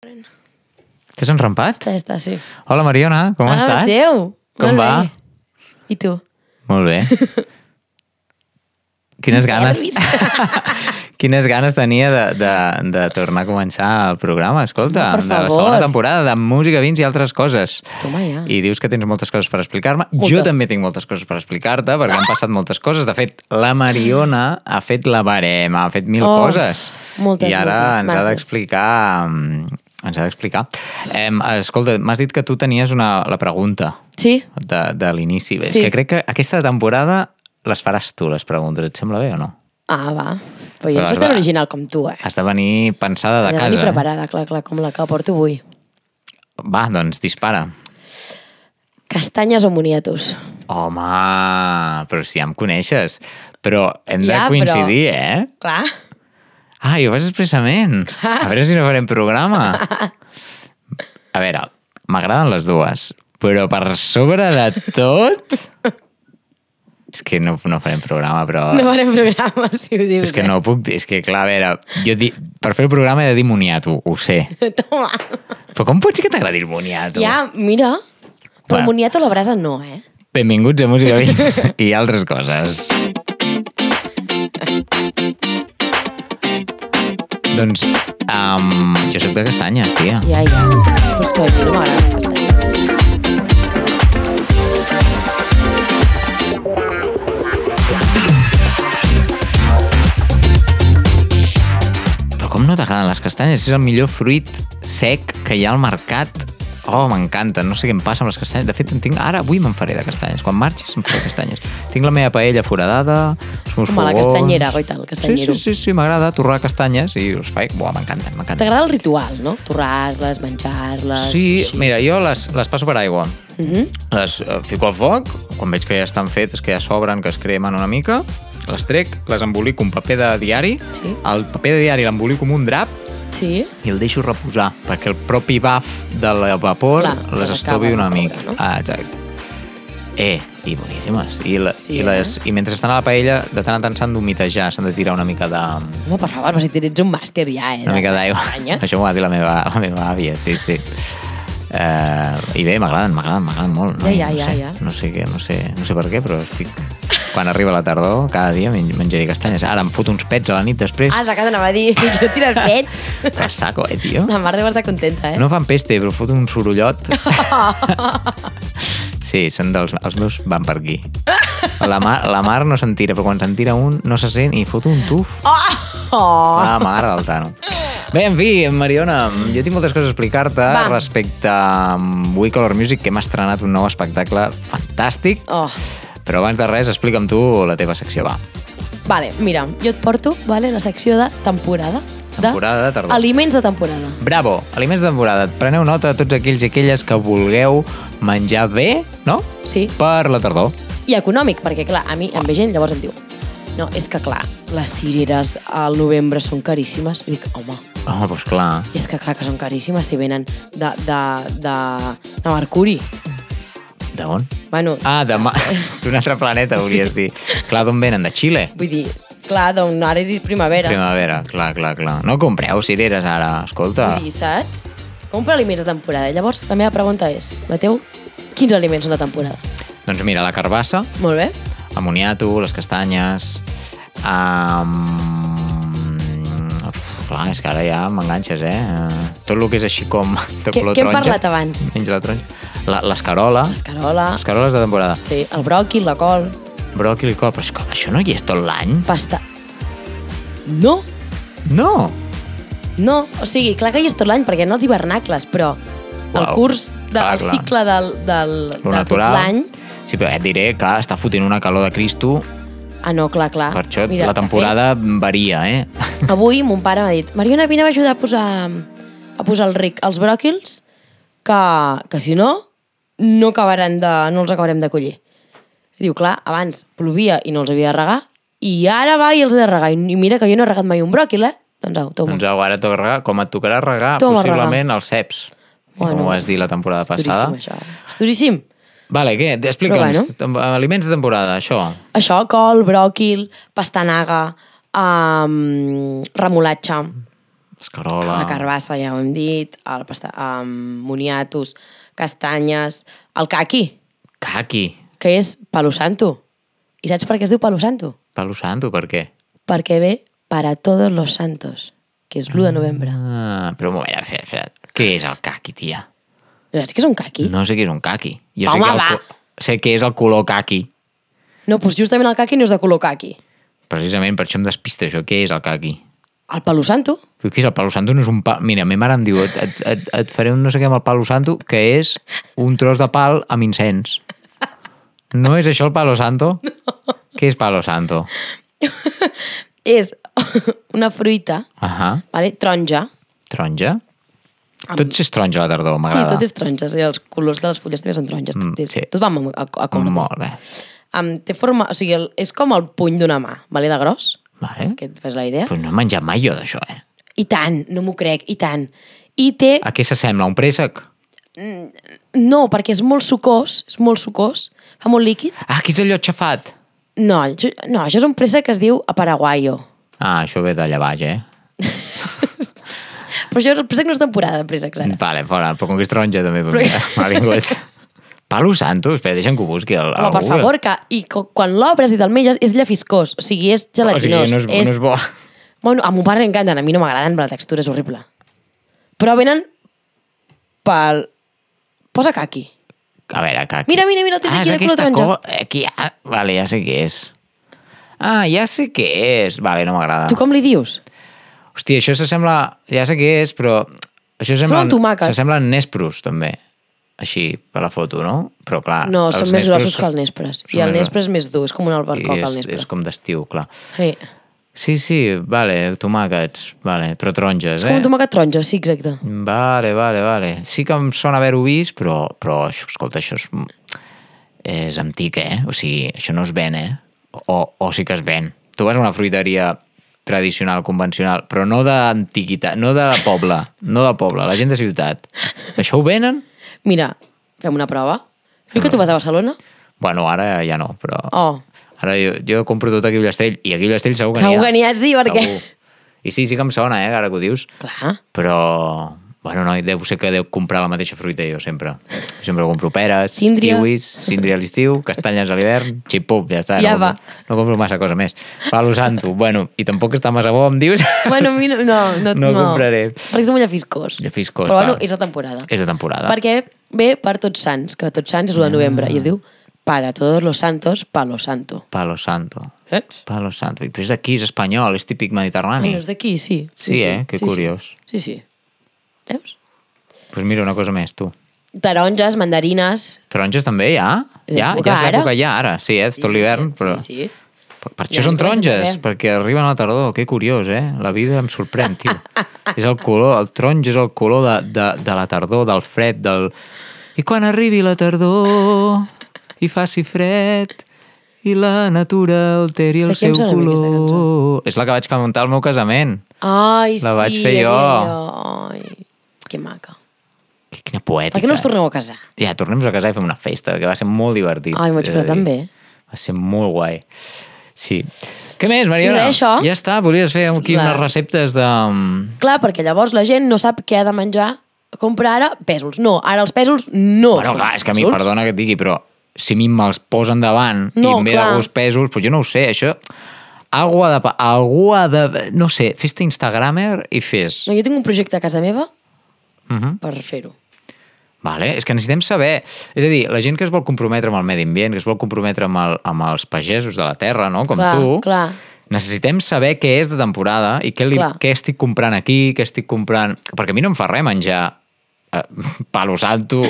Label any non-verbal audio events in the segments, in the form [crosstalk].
T'has enrampat? Està, està, sí. Hola, Mariona, com ah, estàs? Adéu. Com Molt va? Bé. I tu? Molt bé. [laughs] Quines ganes... [laughs] Quines ganes tenia de, de, de tornar a començar el programa, escolta, Per de la segona temporada, de música, vins i altres coses. Toma ja. I dius que tens moltes coses per explicar-me. Jo també tinc moltes coses per explicar-te, perquè han passat moltes coses. De fet, la Mariona ha fet la barema, ha fet mil Oh, coses. moltes, I ara moltes, ens ha masses. d'explicar... Ens ha d'explicar. Em, escolta, m'has dit que tu tenies una, la pregunta Sí? de, de l'inici. És Sí. que crec que aquesta temporada les faràs tu, les preguntes. Et sembla bé o no? Ah, va. Però jo Però va. tan original com tu, eh? Has de venir pensada de de casa. venir eh? preparada, clar, clar, com la que porto avui. Va, doncs dispara. Castanyes o moniatos? Home, però si ja em coneixes. Però hem de Ja, però- coincidir, eh? Clar. Ah, i ho fas expressament. A veure si no farem programa. A veure, m'agraden les dues, però per sobre de tot... És que no, no farem programa, però... No farem programa, si ho dius, És que eh? no puc és que clar, a veure, jo di, per fer el programa he de dir moniato, ho sé. Toma. Però com pot ser que t'agradi el moniato? Ja, mira. Però Bueno. el moniato a la brasa no, eh? Benvinguts a Música Vins [laughs] i altres coses. Doncs, um, jo sóc de castanyes, tia. Ja, ja. Però és que a mi no m'agraden les castanyes. Però com no t'agraden les castanyes? És el millor fruit sec que hi ha al mercat. Oh, m'encanta, no sé què em passa amb les castanyes. De fet, en tinc... ara avui me'n faré de castanyes. Quan marxis em faré castanyes. Tinc la meva paella foradada, els meus Com a la fogons... castanyera, goita, el Sí, castanyero. sí, sí, sí m'agrada torrar castanyes i us faig... Buah, m'encanten, m'encanten. T'agrada el ritual, no? Torrar-les, menjar-les... Sí, així. mira, jo les, les passo per aigua. Mhm. Les eh, fico al foc, quan veig que ja estan fetes, que ja sobren, que es cremen una mica, les trec, les embolico un paper de diari, Sí. el paper de diari l'embolico amb un drap Sí? i el deixo reposar, perquè el propi baf de la vapor Clar, les estovi una mica. coure, no? Ah, exacte. Eh, i boníssimes. I, la, Sí, i, les, I mentre estan a la paella, de tant en tant s'han d'humitejar, s'han de tirar una mica de, Home, per favor, però si tens un màster ja, eh? una mica d'aigua. Això m'ho va dir la meva, la meva àvia, sí, sí. Uh, I bé, m'agraden, m'agraden, m'agraden molt. Ja, ja, no sé, ja. No sé, què, no, sé, no sé per què, però estic... Quan arriba la tardor, cada dia men- menjaré castanyes. Ara em foto uns pets a la nit després. Ah, que t'anava a dir, [laughs] jo tiro els pets. Per saco, eh, tio? La Mar deu estar contenta, eh? No fan peste, però foto un sorollot. [laughs] Sí, són dels, els meus van per aquí. La mar, la mar no se'n tira, però quan se'n tira un no se sent i fot un tuf. Oh! La mar del Tano. Bé, en fi, Mariona, jo tinc moltes coses a explicar-te respecte a We Color Music, que hem estrenat un nou espectacle fantàstic, Oh. però abans de res, explica'm tu la teva secció, va. Vale, mira, jo et porto vale, la secció de temporada. Temporada de tardor. Aliments de temporada. Bravo, aliments de temporada. Preneu nota tots aquells i aquelles que vulgueu menjar bé, no? Sí. Per la tardor. I econòmic, perquè clar, a mi em ve gent, llavors em diu no, és que clar, les cireres al novembre són caríssimes. I dic, home, Home, doncs clar. és que clar que són caríssimes si venen de, de, de, de Mercuri. D'on? Bueno, Ah, de ma... [laughs] d'un altre planeta, volies dir. Clar, d'on venen? De Xile? vull dir, clar, doncs ara és primavera. Primavera, clar, clar, clar. No compreu cireres ara, escolta. Vull dir, saps? Compra aliments de temporada. Llavors, la meva pregunta és, Mateu, quins aliments són de temporada? Doncs mira, la carbassa, Molt bé. El moniato, les castanyes... Um... Uf, clar, és que ara ja m'enganxes, eh? Tot el que és així com de Què- color què hem taronja. parlat abans? Menys la taronja. La- L'escarola. Escarola, L'escarola és de temporada. sí, el bròquil, la col, Bròquil i col. Però és que això no hi és tot l'any? pasta. No, No! no. O sigui, clar que hi és tot l'any, perquè no els hivernacles, però el Uau. curs, del Clar, el clar. cicle del, del, Lo de tot natural. l'any... Sí, però et diré que està fotent una calor de Cristo. Ah, no, clar, clar. Per això Mira, la temporada varia, eh? Fet, [laughs] avui mon pare m'ha dit Mariona, vine a ajudar a posar, a posar el ric als bròquils, que, que si no, no, acabaran de, no els acabarem de collir. Diu, clar, abans plovia i no els havia de regar, i ara va i els he de regar. I mira que jo no he regat mai un bròquil, eh? Doncs au, toma. Doncs au, ara toca regar, com et tocarà regar, Toma, possiblement els ceps. Bueno, com ho vas dir la temporada És duríssim, passada. això. És duríssim. Vale, què? Explica'ns. Bueno. Aliments de temporada, això. Això, col, bròquil, pastanaga, um, remolatge, escarola... La carbassa, ja ho hem dit, el pasta, um, moniatos, castanyes, el caqui, Caqui. que és palo santo. I saps per què es diu palo santo? Palo santo, per què? Perquè ve para todos los santos, que és l'1 de novembre. Ah, però un moment, espera, espera. Què és el caqui, tia? No saps què és un caqui? No sé què és un caqui. Jo Home, sé, que el, va. sé què és el color caqui. No, doncs justament el caqui no és de color caqui. Precisament per això em despista això. Què és el caqui? El palo santo? Però què és el palo santo? No és un pal... Mira, a mi mare em diu, et, et, et, et faré un no sé què amb el palo santo, que és un tros de pal amb incens. [laughs] No és això el palo santo? No. Què és palo santo? [laughs] És [laughs] una fruita, Ahà. vale? taronja. Taronja? Tot és taronja a la tardor, Sí, m'agrada. tot és taronges, i els colors de les fulles també són taronges. Mm, tot, és, sí. tot va amb a, a compte. Molt bé. Um, té forma, o sigui, el, és com el puny d'una mà, vale, de gros, Vale. que et fes la idea. Però no he menjat mai jo d'això, eh? I tant, no m'ho crec, i tant. I té... A què s'assembla? Un préssec? No, perquè és molt sucós, és molt sucós, fa molt líquid. Ah, aquí és allò xafat. No, no, això és un préssec que es diu aparaguayo. Ah, això ve d'allà baix, eh? Però això, el préssec no és temporada de préssecs, ara. Vale, fora, però com que és taronja també però... m'ha vingut. Palo santo, espera, deixa'm que ho busqui. El, Home, per favor, que, i quan l'obres i te'l menges és llefiscós, o sigui, és O sigui, gelatinós. no és, no és bo. Bueno, a mon pare li encanten, a mi no m'agraden, però la textura és horrible. Però venen pel... Posa caqui. A veure, aquí... Mira, mira, mira, el tens ah, aquí és de color taronja. co- Aquí, ah, vale, ja sé què és. Ah, ja sé què és. Vale, no m'agrada. Tu com li dius? Hòstia, això s'assembla... Ja sé què és, però... Això sembla... Són tomàquet. S'assembla en Nespros, també. Així, per la foto, no? Però clar... No, són més grossos que el Nespres. I el Nespres és més dur, és com un albercoc, i el és, Nespres. és com d'estiu, clar. Sí. Sí, sí, vale, tomàquets, vale, però taronges, És eh? com un tomàquet taronja, sí, exacte. Vale, vale, vale. Sí que em sona haver-ho vist, però, però això, escolta, això és, és antic, eh? O sigui, això no es ven, eh? O, o sí que es ven. Tu vas a una fruiteria tradicional, convencional, però no d'antiguitat, no de poble, no de poble, la gent de ciutat. Això ho venen? Mira, fem una prova. Oi que tu vas a Barcelona? Bueno, ara ja no, però... Oh, Ara jo, jo compro tot aquí a Vilastrell, i aquí a Vilastrell segur que Segur n'hi ha. que n'hi ha, sí, perquè- Segur. I sí, sí que em sona, eh, ara que ho dius. clar. Però, bueno, no, deu ser que deu comprar la mateixa fruita jo sempre. Jo sempre compro peres, Síndria. kiwis, síndria a l'estiu, castanyes a l'hivern, xip-pup, ja està. Ja no, va. compro, no compro massa cosa més. Palo santo, bueno, i tampoc està massa bo, em dius? Bueno, a mi no, no, no, No compraré. Perquè és molt llefiscós. Llefiscós, Però bueno, és la temporada. És de temporada. Perquè ve per Tots Sants, que Tots Sants és Ah. l'1 de novembre, i es diu Para todos los santos, palo santo. Palo santo. Saps? Palo santo. I però és d'aquí, és espanyol, és típic mediterrani. Bueno, és d'aquí, sí. Sí, eh? Que curiós. Sí, sí. Veus? Doncs pues mira, una cosa més, tu. Taronges, mandarines... Taronges també, ja? Ja, ja és l'època ja, ara. Sí, eh? és tot l'hivern, però... Sí, sí. Per, per Ja això són no pots taronges, perquè arriben a la tardor. Que curiós, eh? La vida em sorprèn, tio. [laughs] és el color, el taronja és el color de, de, de la tardor, del fred, del... I quan arribi la tardor i faci fred i la natura alteri el seu color... És la que vaig cantar al meu casament. Ai, La sí. vaig fer jo. Ai, que maca. Que- Quina poètica. Per què no us torneu a casar? Ja, tornem a casa i fem una festa, que va ser molt divertit. Ai, m'ho vaig també. Va ser molt guai. Sí. Què més, Mariona? Res, això. Ja està, volies fer aquí La- unes receptes de... Clar, perquè llavors la gent no sap què ha de menjar, compra ara pèsols. No, ara els pèsols no Bueno, clar, és que a mi, perdona que et digui, però si a mi me'ls posen davant No, i em ve de gust pèsols, doncs jo no ho sé, això... Algú ha de... Algú ha de... No sé, fes-te Instagramer i fes... No, jo tinc un projecte a casa meva Uh -huh. per fer-ho. Vale? És que necessitem saber... És a dir, la gent que es vol comprometre amb el medi ambient, que es vol comprometre amb, el, amb els pagesos de la terra, no? com Clar, tu, clar. necessitem saber què és de temporada i què, li, Clar. què estic comprant aquí, què estic comprant... Perquè a mi no em fa res menjar eh, [laughs] palo santo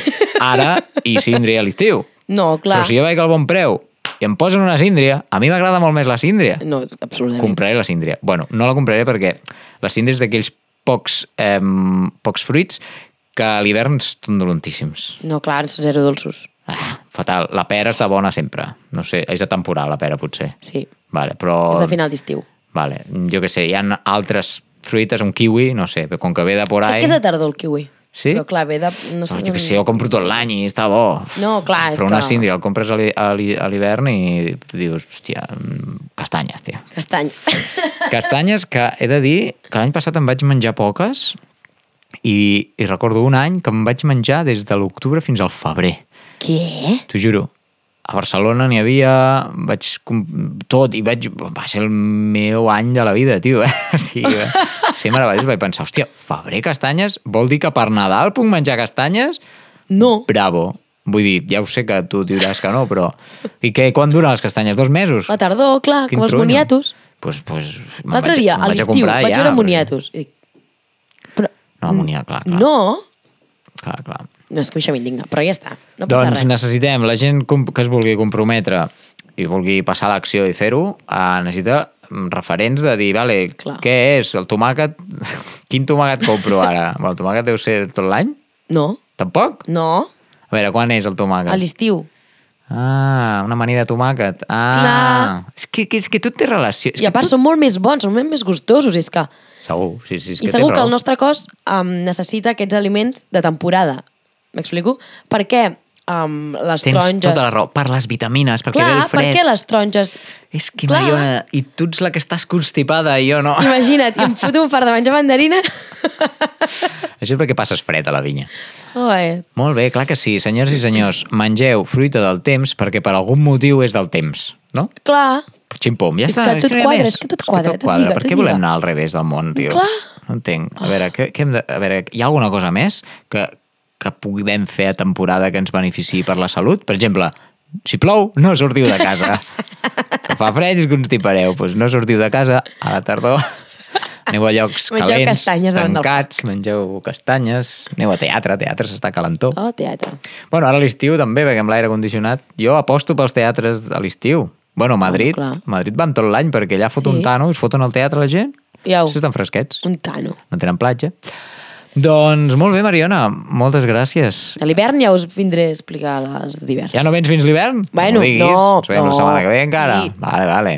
ara i síndria a l'estiu. No, clar. Però si jo veig el bon preu i em posen una síndria, a mi m'agrada molt més la síndria. No, absolutament. Compraré la síndria. Bueno, no la compraré perquè la síndria és d'aquells pocs, eh, pocs fruits que a l'hivern són dolontíssims. No, clar, són zero dolços. Ah, fatal. La pera està bona sempre. No sé, és de temporal la pera, potser. Sí, Vale, però... és de final d'estiu. Vale, jo què sé, hi ha altres fruites, un kiwi, no sé, com que ve de por Crec ahí... que és de tardor, el kiwi. Sí? Però clar, ve de... No sé, Però jo què sé, jo compro tot l'any i està bo. No, clar, és Però una que- síndria el compres a l'hi- a l'hi- a l'hivern i dius, hòstia, mm, castanyes, tia. Castany. Castanyes que he de dir que l'any passat em vaig menjar poques i, i recordo un any que em vaig menjar des de l'octubre fins al febrer. Què? T'ho juro. A Barcelona n'hi havia, vaig tot i vaig, va ser el meu any de la vida, tio, eh? [laughs] O sigui, va ser meravellós. Vaig pensar, hòstia, febrer castanyes? Vol dir que per Nadal puc menjar castanyes? No. Bravo. Vull dir, ja ho sé que tu diràs que no, però... I què, quan duren les castanyes? Dos mesos? La tardor, clar, Quin com els moniatos. Pues, pues, L'altre vaig- dia, a vaig l'estiu, comprar vaig ja, veure moniatos. Però... No, moniat, clar, clar. No? Clar, clar. No, és que això m'indigna, però ja està. No passa doncs res. necessitem, la gent que es vulgui comprometre i vulgui passar a l'acció i fer-ho, eh, necessita mm, referents de dir, vale, Clar. què és? El tomàquet... [laughs] Quin tomàquet compro ara? el tomàquet deu ser tot l'any? No, Tampoc? no. A veure, quan és el tomàquet? A l'estiu. Ah, una amanida de tomàquet. Ah, Clar. És que, que, és que tot té relació. És I a part tot... són molt més bons, són molt més gustosos, és que... Segur, sí, sí. És I que segur que el nostre cos um, necessita aquests aliments de temporada. M'explico? Perquè um, les Tens taronges... tota la raó. Per les vitamines, perquè ve Clar, el fred. perquè les taronges... És que, Clar. Mariona, i tu ets la que estàs constipada i jo no. Imagina't, i em foto un fart de menjar mandarina. [laughs] Això és perquè passes fred a la vinya. Oi, Molt bé, clar que sí. Senyors i senyors, mengeu fruita del temps perquè per algun motiu és del temps, no? clar. Ximpom, ja És està. que tot no hi ha quadra, més. és que tot quadra, tot lliga, per tot què volem lliga. anar al revés del món, tio? Clar. No entenc. A veure, què, què hem de, a veure, hi ha alguna cosa més que, que podem fer a temporada que ens beneficiï per la salut? Per exemple, si plou, no sortiu de casa. [laughs] que fa fred i us constipareu. Doncs no sortiu de casa a la tardor. Aneu a llocs Mengeu calents, castanyes tancats, mengeu castanyes, aneu a teatre, teatre s'està calentó. Oh, teatre. Bueno, ara a l'estiu també, perquè amb l'aire condicionat, jo aposto pels teatres a l'estiu. Bueno, a Madrid, clar. Madrid van tot l'any perquè allà fot Sí. un tano i es foten al teatre la gent. Iau. Sí, estan fresquets, Un tano. no tenen platja. Doncs molt bé, Mariona, moltes gràcies. A l'hivern ja us vindré a explicar les d'hivern. Ja no vens fins l'hivern? Bueno, no no, Ens veiem la no. setmana que ve encara. Sí. Vale, vale.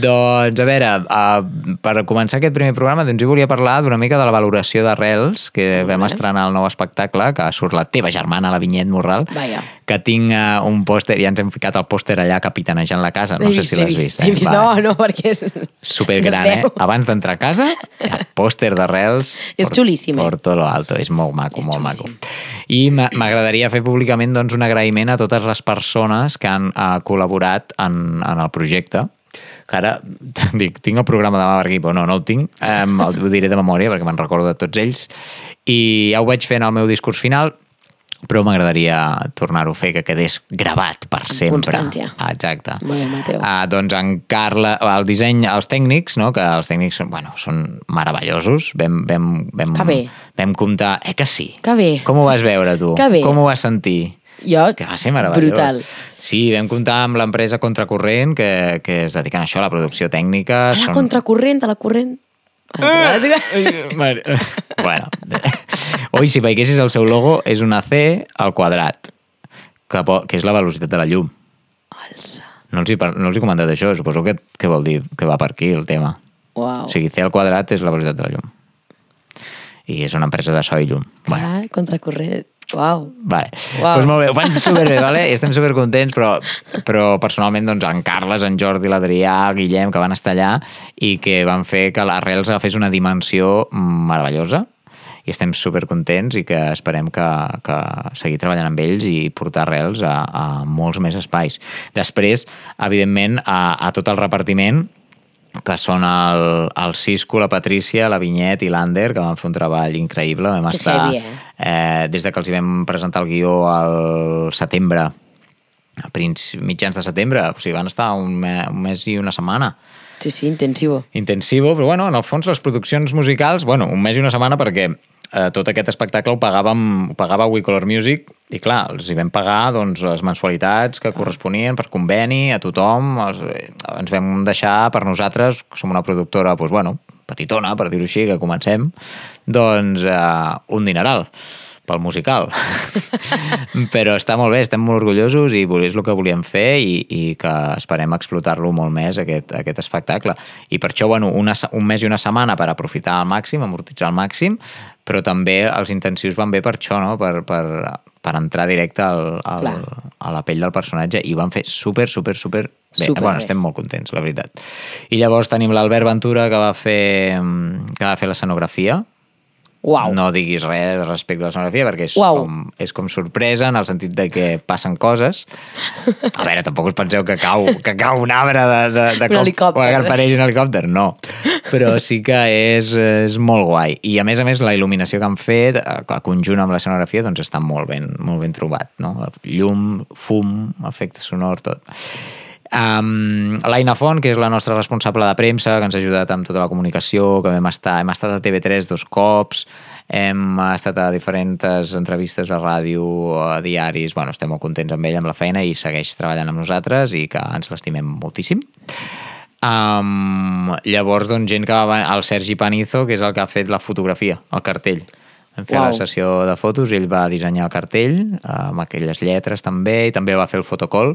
Doncs, a veure, uh, per començar aquest primer programa, doncs jo volia parlar d'una mica de la valoració d'Arrels, que vam estrenar el nou espectacle, que surt la teva germana, la Vinyet Morral, Vaja. que tinc uh, un pòster, ja ens hem ficat el pòster allà capitanejant la casa, no sé vist, si l'has vist, l'he vist. No, no, perquè és... Supergran, eh? Abans d'entrar a casa, ha pòster d'arrels. [laughs] És por- xulíssim, eh? Por todo lo alto, és molt maco, És molt xulíssim. maco. I m'a- m'agradaria fer públicament doncs, un agraïment a totes les persones que han uh, col·laborat en, en el projecte que ara [laughs] dic, tinc el programa demà per aquí, però no, no el tinc, um, el, ho diré de memòria perquè me'n recordo de tots ells, i ja ho vaig fer en el meu discurs final, però m'agradaria tornar-ho a fer, que quedés gravat per sempre. constància. Ah, exacte. Molt bé, Mateu. Uh, doncs en Carla, el disseny, els tècnics, no? que els tècnics bueno, són meravellosos. Vam, vam, vam, Que bé. vam comptar... Eh que sí? Que bé. Com ho vas veure, tu? Que bé. Com ho vas sentir? Jo, Que va ser meravellós. brutal. Sí, vam comptar amb l'empresa Contracorrent, que, que es dediquen a això, a la producció tècnica. A la contracorrent, a la corrent... Ah. Mar- [laughs] bueno, oi, si veiessis el seu logo, és una C al quadrat, que, po- que és la velocitat de la llum. Alça. No els, he, par- no els he comentat això, suposo que, que vol dir que va per aquí el tema. Uau. O sigui, C al quadrat és la velocitat de la llum. I és una empresa de so i llum. Bueno, Ah, contracorrent. Uau. vale. Uau. Pues molt bé, ho fan superbé, vale? I estem supercontents, però, però personalment doncs, en Carles, en Jordi, l'Adrià, el Guillem, que van estar allà i que van fer que l'Arrels fes una dimensió meravellosa i estem supercontents i que esperem que, que seguir treballant amb ells i portar arrels a, a molts més espais. Després, evidentment, a, a tot el repartiment, que són el, el Cisco, la Patrícia, la Vinyet i l'Ander, que van fer un treball increïble. Vam Que estar, heavy, eh? eh, des de que els hi vam presentar el guió al setembre, a mitjans de setembre, o sigui, van estar un, me, un mes i una setmana Sí, sí, intensivo. intensivo, però bueno, en el fons les produccions musicals, bueno, un mes i una setmana perquè eh, tot aquest espectacle ho pagàvem, ho pagava We Color Music i clar, els hi vam pagar doncs, les mensualitats que corresponien per conveni a tothom, els, eh, ens vam deixar per nosaltres, que som una productora doncs, bueno, petitona, per dir-ho així, que comencem, doncs eh, un dineral. Pel musical. [laughs] Però està molt bé, estem molt orgullosos i és el que volíem fer i, i que esperem explotar-lo molt més, aquest, aquest espectacle. I per això, bueno, una, un mes i una setmana per aprofitar al màxim, amortitzar al màxim, però també els intensius van bé per això, no? per, per, per entrar directe al, al, a la pell del personatge i van fer super, super, super bé. Super bueno, bé. estem molt contents, la veritat. I llavors tenim l'Albert Ventura que va fer, que va fer l'escenografia, Uau. no diguis res respecte a l'escenografia perquè és, Uau. com, és com sorpresa en el sentit de que passen coses. A veure, tampoc us penseu que cau, que cau un arbre de, de, de Un helicòpter. o que apareix un helicòpter, no. Però sí que és, és molt guai. I a més a més la il·luminació que han fet a, a conjunt amb l'escenografia doncs està molt ben, molt ben trobat. No? Llum, fum, efecte sonor, tot. Um, l'Aina Font, que és la nostra responsable de premsa, que ens ha ajudat amb tota la comunicació, que vam estar, hem estat a TV3 dos cops, hem estat a diferents entrevistes a ràdio, a diaris, bueno, estem molt contents amb ella, amb la feina, i segueix treballant amb nosaltres i que ens l'estimem moltíssim. Um, llavors, doncs, gent que va... El Sergi Panizo, que és el que ha fet la fotografia, el cartell. Vam fer Uau. la sessió de fotos, ell va dissenyar el cartell, amb aquelles lletres també, i també va fer el fotocol,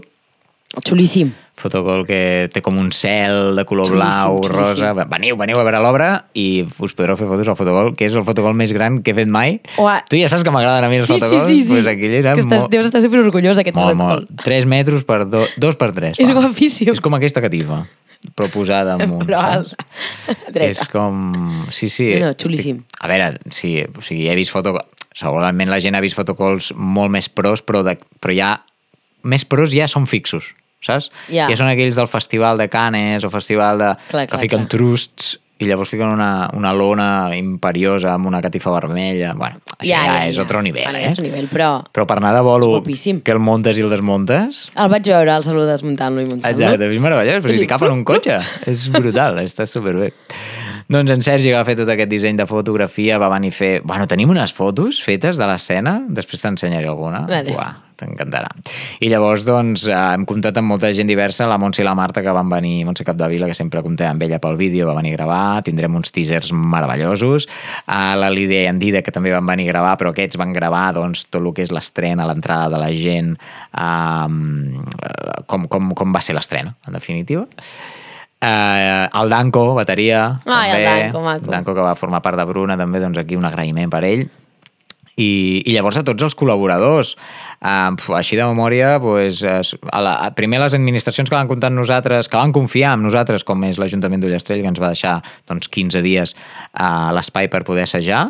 Xulíssim. fotocol que té com un cel de color Xulíssim, blau, xulíssim. rosa... Veniu, veniu a veure l'obra i us podreu fer fotos al fotocol, que és el fotocol més gran que he fet mai. Ua. Tu ja saps que m'agraden a mi els Sí, sí, fotocols? sí, sí. Pues aquell era que estàs, molt, deus estar superorgullós d'aquest molt, protocol. molt. 3 metres per do, 2 per 3. És guapíssim. És com aquesta catifa, però posada amunt. [laughs] Però saps? alt. Dreta. És com... Sí, sí. No, xulíssim. Estic... A veure, sí, o sigui, he vist foto... Segurament la gent ha vist fotocols molt més pros, però, de... però ja... Més pros ja són fixos, saps? Ja. Ja són aquells del festival de Canes o festival de... Clar, que clar, fiquen clar. trusts i llavors fiquen una, una lona imperiosa amb una catifa vermella. Bueno, això ja, ja, és otro nivell, Bueno, eh? ja és nivell, però Però per anar de bolo que el muntes i el desmuntes, el vaig veure al salut desmuntant-lo i muntant-lo. Exacte, és meravellós, però si t'hi cap en un cotxe. És brutal, està superbé. Doncs en Sergi va fer tot aquest disseny de fotografia, va venir a fer... Bueno, tenim unes fotos fetes de l'escena, després t'ensenyaré alguna. Vale. Uah, t'encantarà. I llavors, doncs, eh, hem comptat amb molta gent diversa, la Montse i la Marta, que van venir, Montse Capdevila, que sempre comptem amb ella pel vídeo, va venir a gravar, tindrem uns teasers meravellosos, a la Lídia i en Dida, que també van venir a gravar, però aquests van gravar, doncs, tot el que és l'estrena, l'entrada de la gent, um, com, com, com va ser l'estrena, en definitiva. Uh, el Danco, bateria. El també. Danco, maco. Danco, que va formar part de Bruna, també, doncs aquí un agraïment per ell. I, i llavors a tots els col·laboradors uh, així de memòria pues, es- a la, a, primer les administracions que van comptar amb nosaltres que van confiar en nosaltres com és l'Ajuntament d'Ullastrell que ens va deixar doncs, 15 dies a l'espai per poder assajar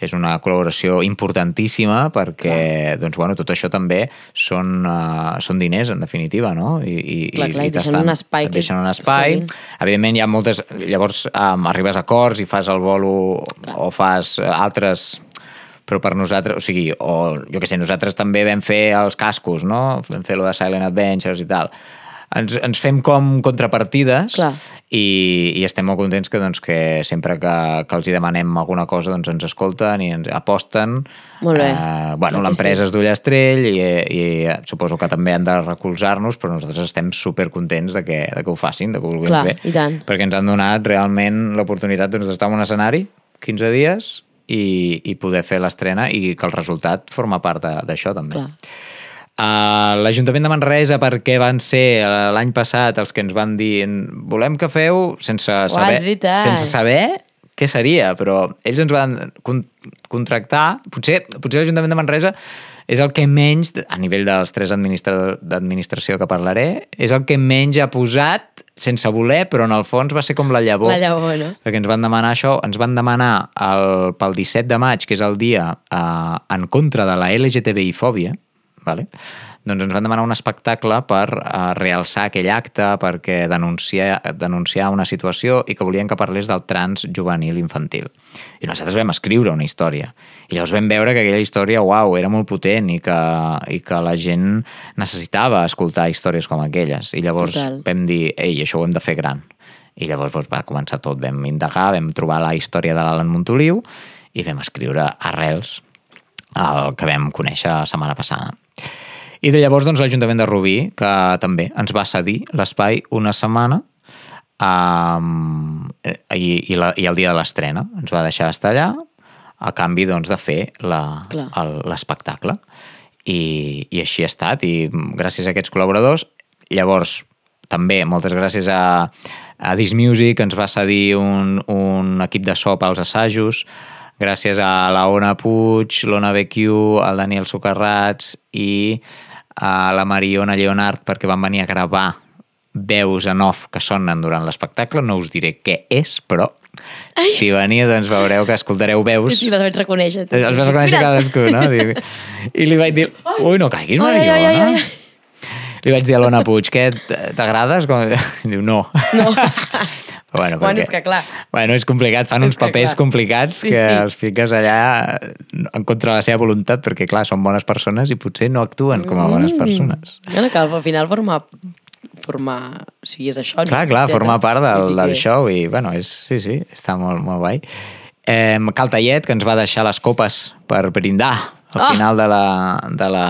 és una col·laboració importantíssima perquè doncs, bueno, tot això també són, uh, són diners, en definitiva, no? I, i, Clar, clar, i deixen un espai et que- deixen un espai. Jolín. Evidentment hi ha moltes... Llavors um, arribes a acords i fas el bolo o fas eh, altres però per nosaltres, o sigui, o jo què sé, nosaltres també vam fer els cascos, no? Vam fer lo de Silent Adventures i tal. Ens, ens fem com contrapartides Clar. i, i estem molt contents que, doncs, que sempre que, que els hi demanem alguna cosa doncs ens escolten i ens aposten. Molt bé. Eh, bueno, l'empresa sí. és d'Ullastrell i, i suposo que també han de recolzar-nos, però nosaltres estem supercontents de que, de que ho facin, de que ho vulguin Clar, fer. i tant. Perquè ens han donat realment l'oportunitat doncs, d'estar en un escenari 15 dies i, i poder fer l'estrena i que el resultat forma part d'això també. Clar. Uh, L'Ajuntament de Manresa, perquè van ser eh, l'any passat els que ens van dir volem que feu sense saber, és veritat. sense saber què seria, però ells ens van con contractar, potser, potser l'Ajuntament de Manresa és el que menys, a nivell dels tres d'administració que parlaré, és el que menys ha posat sense voler, però en el fons va ser com la llavor. La llavor, no? Perquè ens van demanar això, ens van demanar el, pel 17 de maig, que és el dia eh, en contra de la LGTBI-fòbia, vale? doncs ens van demanar un espectacle per uh, realçar aquell acte, perquè denunciar, denunciar una situació i que volien que parlés del trans juvenil infantil. I nosaltres vam escriure una història. I llavors vam veure que aquella història, uau, era molt potent i que, i que la gent necessitava escoltar històries com aquelles. I llavors Total. vam dir, ei, això ho hem de fer gran. I llavors doncs, va començar tot, vam indagar, vam trobar la història de l'Alan Montoliu i vam escriure arrels el que vam conèixer la setmana passada. I de llavors doncs, l'Ajuntament de Rubí, que també ens va cedir l'espai una setmana um, i, i, la, i el dia de l'estrena. Ens va deixar estar allà a canvi doncs, de fer l'espectacle. I, I així ha estat, i gràcies a aquests col·laboradors, llavors també moltes gràcies a, a This Music, que ens va cedir un, un equip de so pels assajos, gràcies a la Ona Puig, l'Ona BQ, al Daniel Socarrats i a la Mariona Leonard perquè van venir a gravar veus en off que sonen durant l'espectacle. No us diré què és, però Ai. si veniu doncs veureu que escoltareu veus. Sí, les vaig reconèixer. Els vas reconèixer cadascú, no? I li vaig dir, ui, no caiguis, Ai, ai, ai, Mariona. ai, ai. Li vaig dir a l'Ona Puig, què, t'agrades? Com... [laughs] Diu, no. No. Però [laughs] bueno, Bueno, perquè- és que clar. Bueno, és complicat, fan És uns papers clar. complicats Sí, que sí. els fiques allà en contra de la seva voluntat, perquè clar, són bones persones i potser no actuen com a bones Mm. persones. Bueno, que al final forma... formar... O sigui, és això. Clar, no? clar, formar part del, del show i, bueno, és, sí, sí, està molt, molt guai. Eh, Cal Tallet, que ens va deixar les copes per brindar al Ah! final de la, de la,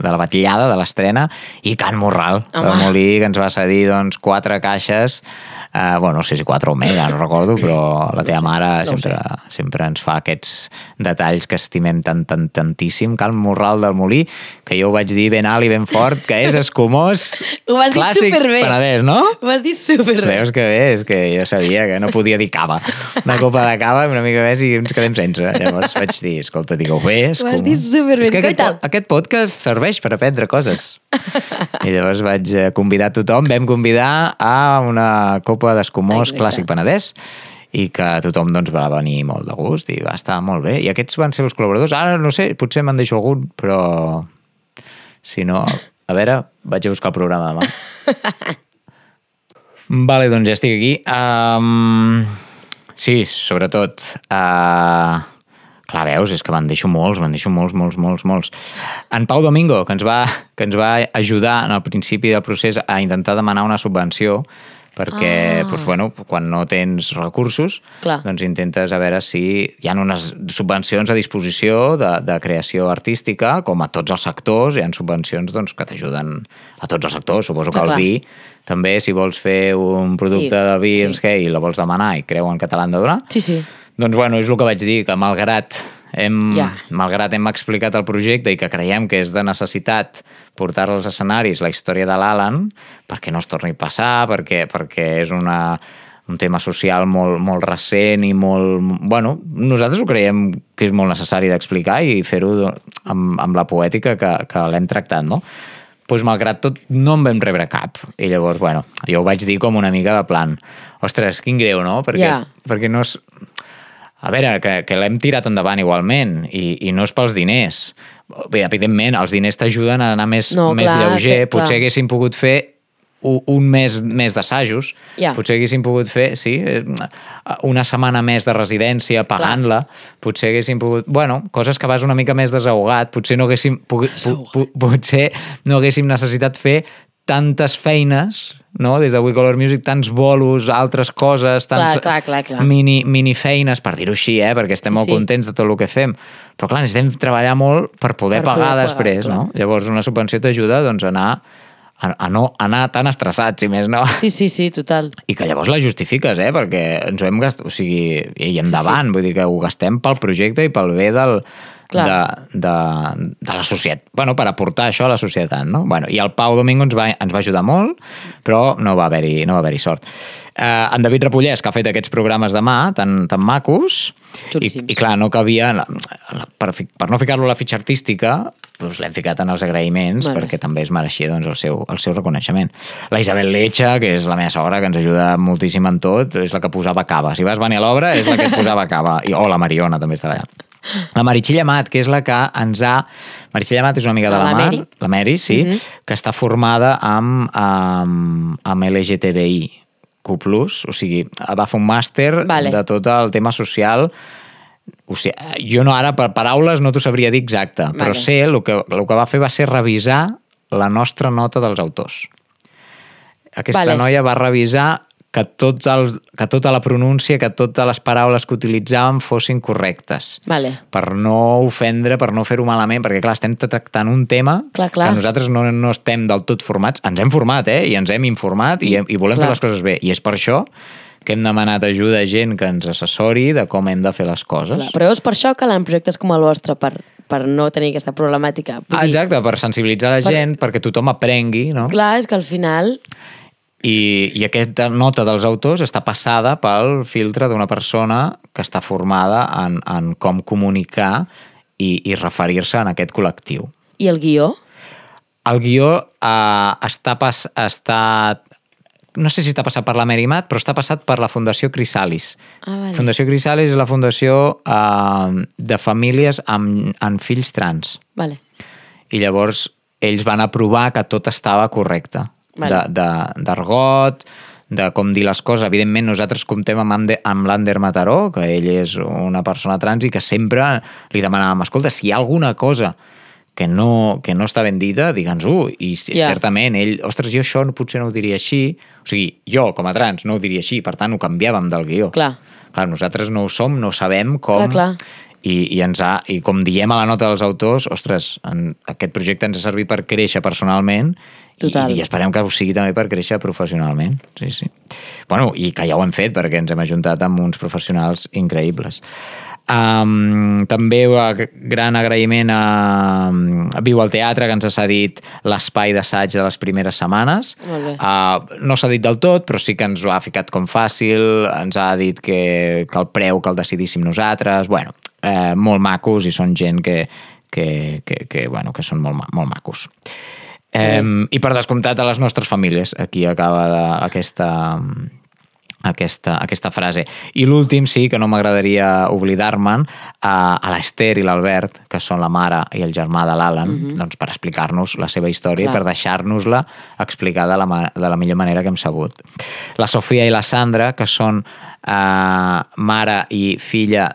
de la batllada, de l'estrena, i Can Morral, Home. el Molí, que ens va cedir doncs, quatre caixes, eh, bueno, no sé si quatre o més, ja no recordo, però la teva mare no sempre, sempre ens fa aquests detalls que estimem tant, tant, tantíssim. Cal Morral del Molí, que jo ho vaig dir ben alt i ben fort, que és escumós [laughs] Ho vas dir superbé. penedès, no? Ho vas dir superbé. Veus que bé, és que jo sabia que no podia dir cava. Una copa de cava, una mica més i ens quedem sense. Llavors vaig dir, escolta, digueu bé. És Ho vas dir superbé. És que aquest, po- aquest podcast serveix per aprendre coses. [laughs] I llavors vaig eh, convidar tothom, vam convidar a una copa d'escumós Exacte. clàssic penedès i que tothom doncs, va venir molt de gust i va estar molt bé. I aquests van ser els col·laboradors. Ara no sé, potser me'n deixo algun, però si no, a veure, vaig a buscar el programa demà. [laughs] Vale, doncs ja estic aquí. Um, sí, sobretot... Uh, clar, veus, és que me'n deixo molts, me'n deixo molts, molts, molts, molts. En Pau Domingo, que ens, va, que ens va ajudar en el principi del procés a intentar demanar una subvenció perquè, Ah. doncs, bueno, quan no tens recursos, Clar. doncs intentes a veure si hi ha unes subvencions a disposició de, de creació artística, com a tots els sectors, hi ha subvencions doncs, que t'ajuden a tots els sectors. Suposo que el vi, també, si vols fer un producte Sí, de vi, sí. i la vols demanar i creuen que te l'han de donar, Sí, sí. doncs bueno, és el que vaig dir, que malgrat hem, Ja. malgrat hem explicat el projecte i que creiem que és de necessitat portar als escenaris la història de l'Alan perquè no es torni a passar, perquè, perquè és una, un tema social molt, molt recent i molt... Bueno, nosaltres ho creiem que és molt necessari d'explicar i fer-ho amb, amb la poètica que, que l'hem tractat, no? doncs malgrat tot no en vam rebre cap. I llavors, bueno, jo ho vaig dir com una mica de plan, ostres, quin greu, no? Perquè, Ja. perquè no és... A veure, que, que l'hem tirat endavant igualment i, i no és pels diners. Bé, evidentment, els diners t'ajuden a anar més, No, més clar, lleuger. fer- Potser clar. haguéssim pogut fer u- un mes més d'assajos. Ja. Potser haguéssim pogut fer, sí, eh, una setmana més de residència pagant-la. Potser haguéssim pogut... Bueno, coses que vas una mica més desahogat. Potser no haguéssim, pogut, pu, pu, potser no haguéssim necessitat fer tantes feines no? des de We Color Music, tants bolos, altres coses, tants clar, clar, clar. mini, mini feines, per dir-ho així, eh? perquè estem Sí, molt sí. contents de tot el que fem. Però clar, necessitem treballar molt per poder Per pagar poder pagar, després, clar. no? Llavors una subvenció t'ajuda doncs, a anar a, a no anar tan estressats, si més no. Sí, sí, sí, total. I que llavors la justifiques, eh? perquè ens ho hem gastat, o sigui, i endavant, sí, sí. vull dir que ho gastem pel projecte i pel bé del, Clar. de, de, de la societat, bueno, per aportar això a la societat, no? Bueno, I el Pau Domingo ens va, ens va ajudar molt, però no va haver-hi no va haver sort. Eh, en David Repollès, que ha fet aquests programes de mà, tan, tan macos, i, i clar, no cabia, la, la, per, per no ficar-lo a la fitxa artística, doncs l'hem ficat en els agraïments, Vale. perquè també es mereixia doncs, el, seu, el seu reconeixement. La Isabel Lecha, que és la meva sogra, que ens ajuda moltíssim en tot, és la que posava cava. Si vas venir a l'obra, és la que et posava cava. I, o la Mariona també estava allà. La Meritxell Amat, que és la que ens ha... Meritxell Amat és una amiga de la, La Mar, la Meri, sí, que està formada amb, amb, amb LGTBI Q+, o sigui, va fer un màster Vale. de tot el tema social o sigui, jo no ara per paraules no t'ho sabria dir exacte, però Vale. sé el que, el que va fer va ser revisar la nostra nota dels autors. Aquesta Vale. noia va revisar que, tot el, que tota la pronúncia, que totes les paraules que utilitzàvem fossin correctes Vale. per no ofendre, per no fer-ho malament, perquè clar, estem tractant un tema Clar, clar. que nosaltres no, no estem del tot formats. Ens hem format, eh? I ens hem informat i, i volem Clar. fer les coses bé. I és per això que hem demanat ajuda a gent que ens assessori de com hem de fer les coses. Clar, però és per això que calen projectes com el vostre, per, per no tenir aquesta problemàtica. Vull Ah, dir, exacte, per sensibilitzar la Per- gent, perquè tothom aprengui, no? Clar, és que al final... I, I aquesta nota dels autors està passada pel filtre d'una persona que està formada en, en com comunicar i, i referir-se en aquest col·lectiu. I el guió? El guió eh, està, pas, està... No sé si està passat per la Merimat, però està passat per la Fundació Crisalis. Ah, vale. Fundació Crisalis és la fundació eh, de famílies amb, amb fills trans. Vale. I llavors ells van aprovar que tot estava correcte. Vale. De- de- D'argot, de, de com dir les coses. Evidentment, nosaltres comptem amb, amb l'Ander Mataró, que ell és una persona trans i que sempre li demanàvem, escolta, si hi ha alguna cosa que no, que no està ben dita, digue'ns-ho. I yeah. certament, ell, ostres, jo això no- potser no ho diria així. O sigui, jo, com a trans, no ho diria així, per tant, ho canviàvem del guió. Clar. Clar, nosaltres no ho som, no sabem com... Clar, clar. I, i, ens ha, I com diem a la nota dels autors, ostres, en, aquest projecte ens ha servit per créixer personalment Total. i, i esperem que ho sigui també per créixer professionalment. Sí, sí. Bueno, i que ja ho hem fet perquè ens hem ajuntat amb uns professionals increïbles. Um, també uh, gran agraïment a, a Viu al Teatre, que ens ha cedit l'espai d'assaig de les primeres setmanes. Uh, no s'ha dit del tot, però sí que ens ho ha ficat com fàcil, ens ha dit que, que el preu que el decidíssim nosaltres, bueno, eh, molt macos i són gent que, que, que, que, bueno, que són molt, molt macos. Eh, I per descomptat a les nostres famílies, aquí acaba de, aquesta, aquesta, aquesta frase. I l'últim sí que no m'agradaria oblidar-me'n a, a l'Ester i l'Albert, que són la mare i el germà de l'Alan, doncs per explicar-nos la seva història Clar. i per deixar-nos-la explicar de la, de la millor manera que hem sabut. La Sofia i la Sandra, que són eh, mare i filla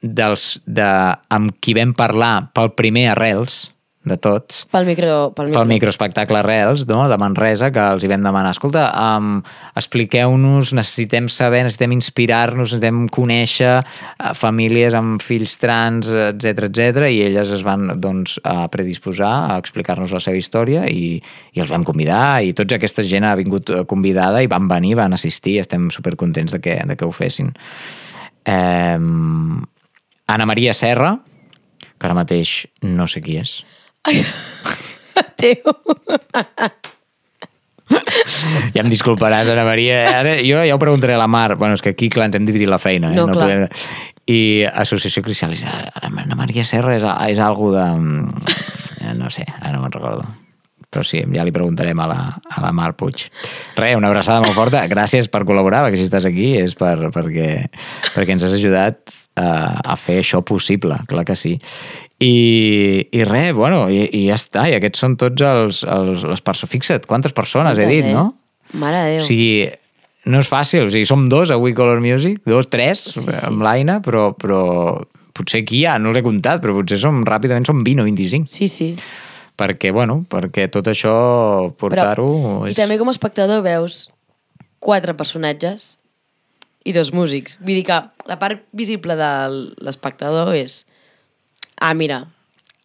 dels, de, amb qui vam parlar pel primer Arrels, de tots, Pel micro... Pel micro. pel microespectacle Reals, no?, de Manresa, que els hi vam demanar, escolta, um, expliqueu-nos, necessitem saber, necessitem inspirar-nos, necessitem conèixer uh, famílies amb fills trans, etc etc i elles es van, doncs, a predisposar a explicar-nos la seva història i, i els vam convidar, i tota aquesta gent ha vingut eh, convidada i van venir, van assistir, estem supercontents de que, de que ho fessin. Eh, Anna Maria Serra, que ara mateix no sé qui és, Teu. [laughs] Ja em disculparàs, Ana Maria. Ara, jo ja ho preguntaré a la Mar. Bueno, és que aquí, clar, ens hem dividit la feina. Eh? No, clar. podem... I Associació Cristialis. Ana Maria Serra és, és algo de... eh, No sé, ara no me'n recordo. Però sí, ja li preguntarem a la, a la Mar Puig. Re, una abraçada molt forta. Gràcies per col·laborar, perquè si estàs aquí és per, perquè, perquè ens has ajudat a, a fer això possible, clar que sí. I, i res, bueno, i, i ja està. I aquests són tots els, els, les persones. Fixa't, quantes persones he Quantes, dit, eh? no? Mare de Déu. O sigui, no és fàcil. O sigui, som dos a We Color Music, dos, tres, Sí, sí, sí. sí. amb l'Aina, però, però potser aquí ja, no els he comptat, però potser som, ràpidament som 20 o 25. Sí, sí. Perquè, bueno, perquè tot això, portar-ho... I també com a espectador veus quatre personatges i dos músics. Vull dir que la part visible de l'espectador és... Ah, mira,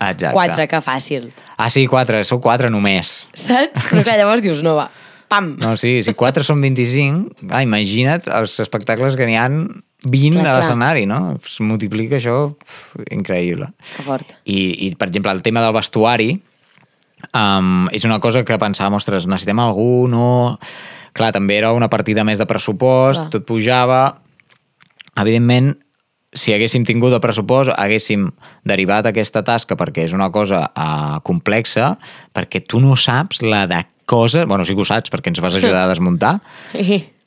Exacte. quatre, que fàcil. Ah, sí, quatre, sou quatre només. Saps? Però clar, llavors dius, no, va, pam. No, sí, si quatre són 25, ah, imagina't els espectacles que n'hi han 20 Clar, a l'escenari, no? Es multiplica això, pf, increïble. Que fort. I, I, per exemple, el tema del vestuari um, és una cosa que pensàvem, ostres, necessitem algú, no... Clar, també era una partida més de pressupost, Clar. tot pujava... Evidentment, si haguéssim tingut el pressupost, haguéssim derivat aquesta tasca perquè és una cosa uh, complexa, perquè tu no saps la de coses... Bueno, sí que ho saps perquè ens vas [laughs] ajudar a desmuntar.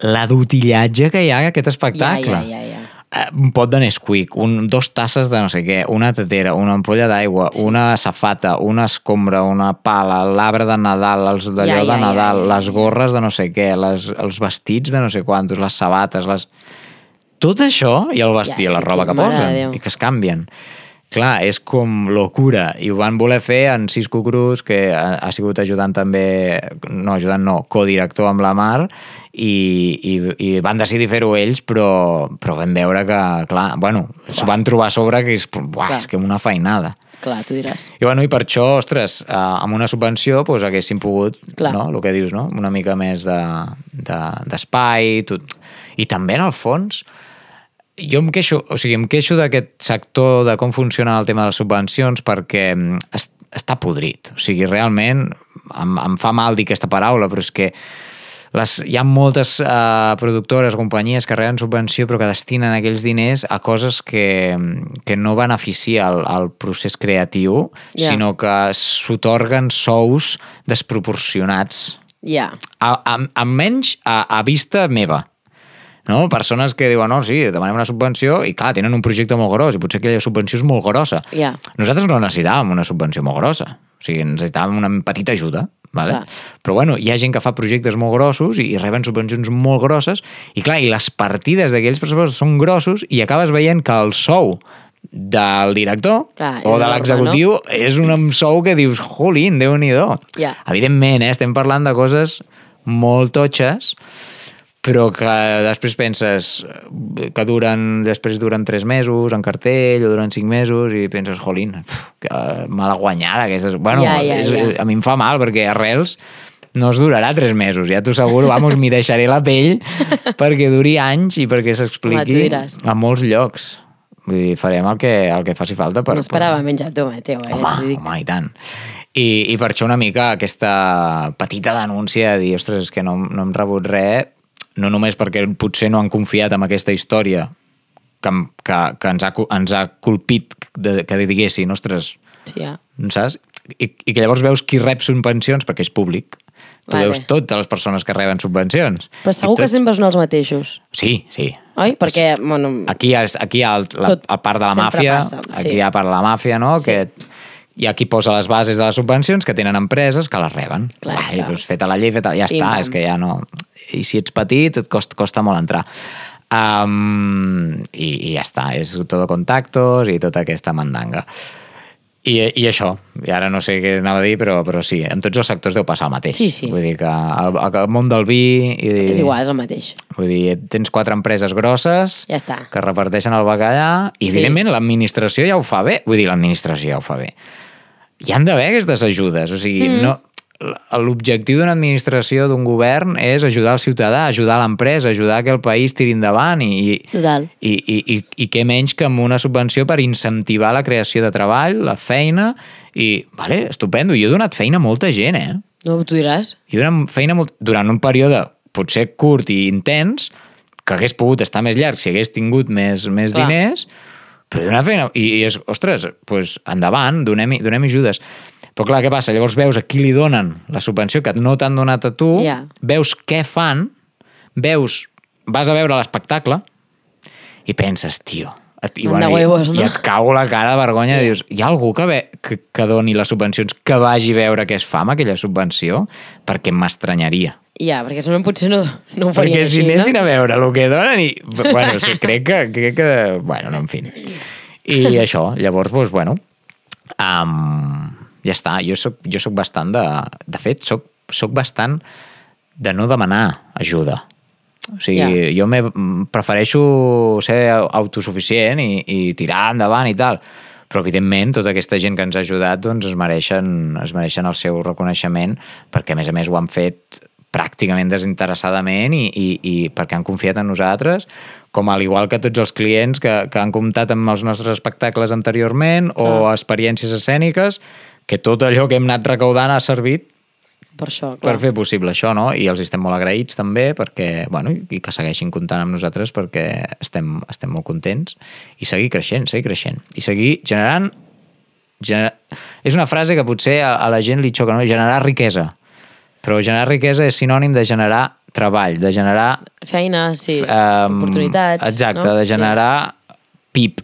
La d'utillatge que hi ha a aquest espectacle. Ja, ja, ja, ja. Eh, un pot de Nesquik, un, dos tasses de no sé què, una tetera, una ampolla d'aigua, sí. una safata, una escombra, una pala, l'arbre de Nadal, els d'allò Ja, ja, de ja, Nadal, ja, ja, les gorres de no sé què, les, els vestits de no sé quantos, les sabates, les... Tot això i el vestir, Ja, ja, sí, la roba que posen i que es canvien. Clar, és com locura. I ho van voler fer en Cisco Cruz, que ha, ha sigut ajudant també, no, ajudant no, codirector amb la Mar, i, i, i van decidir fer-ho ells, però, però vam veure que, clar, bueno, s'ho van trobar a sobre que és, buah, Clar. és que una feinada. Clar, tu diràs. I, bueno, i per això, ostres, eh, amb una subvenció doncs, haguéssim pogut, Clar. no, el que dius, no? una mica més de- de- d'espai, de, tot. I també, en el fons, jo em queixo, o sigui, em queixo d'aquest sector, de com funciona el tema de les subvencions, perquè mm, es, està podrit. O sigui, realment, em, em fa mal dir aquesta paraula, però és que les, hi ha moltes uh, productores companyies que reben subvenció però que destinen aquells diners a coses que, que no beneficia el, el procés creatiu, Ja. sinó que s'otorguen sous desproporcionats Ja. a, a, almenys a, a vista meva. No? Persones que diuen, no, sí, demanem una subvenció i clar, tenen un projecte molt gros i potser aquella subvenció és molt grossa. Ja. Nosaltres no necessitàvem una subvenció molt grossa. O sigui, necessitàvem una petita ajuda. Vale? Clar. Però bueno, hi ha gent que fa projectes molt grossos i, i reben subvencions molt grosses i clar, i les partides d'aquells pressupostos són grossos i acabes veient que el sou del director Clar, o de l'executiu és un sou que dius, jolín, déu-n'hi-do. Ja. Evidentment, eh, estem parlant de coses molt totxes, però que després penses que duren, després duren 3 mesos en cartell o duren 5 mesos i penses, jolín, uf, que mala guanyada aquestes... Bueno, Ja, ja, és, ja. a mi em fa mal perquè Arrels no es durarà 3 mesos, ja t'ho asseguro, vamos, m'hi deixaré la pell [laughs] perquè duri anys i perquè Home, s'expliqui a molts llocs. Vull dir, farem el que, el que faci falta per... No esperava menys a tu, Mateu, eh? Home, t'ho dic. home, i tant. I, I per això una mica aquesta petita denúncia de dir, ostres, és que no, no hem rebut res, no només perquè potser no han confiat en aquesta història que, que, que ens, ha, ens ha colpit de, que diguessin, ostres, Sí, ja. saps? I, I que llavors veus qui rep subvencions perquè és públic. Tu Vale. veus totes les persones que reben subvencions. Però segur I que sempre són els mateixos, Sí, sí. oi? Perquè, bueno, Aquí hi ha, aquí hi ha el, la, Tot el part de la màfia, passa, sí. aquí hi ha part de la màfia, no? Sí. Que hi ha qui posa les bases de les subvencions que tenen empreses que les reben. Clar, que- doncs feta la llei, feta... ja Pim, està, és que ja no... I si ets petit et costa, costa molt entrar. Um, i, I ja està, és tot contactos i tota aquesta mandanga. I, I això, i ara no sé què anava a dir, però, però sí, en tots els sectors deu passar el mateix. Sí, sí. Vull dir que el, el món del vi... I, és igual, és el mateix. Vull dir, tens quatre empreses grosses Ja està. que reparteixen el bacallà i, Sí. evidentment, l'administració ja ho fa bé. Vull dir, l'administració ja ho fa bé. Hi han d'haver aquestes ajudes. O sigui, mm. no, l'objectiu d'una administració, d'un govern, és ajudar el ciutadà, ajudar l'empresa, ajudar que el país tiri endavant i, i, Total. i, i, i, i què menys que amb una subvenció per incentivar la creació de treball, la feina, i, vale, estupendo, jo he donat feina a molta gent, eh? No, tu diràs. Jo durant, feina molt, durant un període potser curt i intens, que hagués pogut estar més llarg si hagués tingut més, més Clar. diners, però donat feina. I, i és, ostres, doncs endavant, donem, donem ajudes. Però clar, què passa? Llavors veus a qui li donen la subvenció que no t'han donat a tu, Ja. veus què fan, veus, vas a veure l'espectacle i penses, tio, et, i, i, huevos, no? i et cau la cara de vergonya, dius, hi ha algú que, ve, que, que doni les subvencions que vagi a veure què es fa amb aquella subvenció? Perquè m'estranyaria. Ja, perquè si no potser no, no ho farien Perquè així, si anessin no? a veure el que donen i... Bueno, sí, crec que... Crec que bueno, no, en fi. I això, llavors, doncs, bueno, um, ja està. Jo soc, jo soc bastant de... De fet, soc, soc bastant de no demanar ajuda. O sigui, Ja. jo me, prefereixo ser autosuficient i, i tirar endavant i tal. Però, evidentment, tota aquesta gent que ens ha ajudat doncs, es, mereixen, es mereixen el seu reconeixement perquè, a més a més, ho han fet pràcticament desinteressadament i, i, i perquè han confiat en nosaltres, com al igual que tots els clients que, que han comptat amb els nostres espectacles anteriorment o experiències escèniques, que tot allò que hem anat recaudant ha servit Per això, clar. per fer possible això, no? I els estem molt agraïts també perquè, bueno, i que segueixin comptant amb nosaltres perquè estem, estem molt contents i seguir creixent, seguir creixent i seguir generant gener... és una frase que potser a, a la gent li xoca, no? Generar riquesa però generar riquesa és sinònim de generar treball, de generar Feina, sí. Em, Oportunitats. Exacte, no? de generar PIB,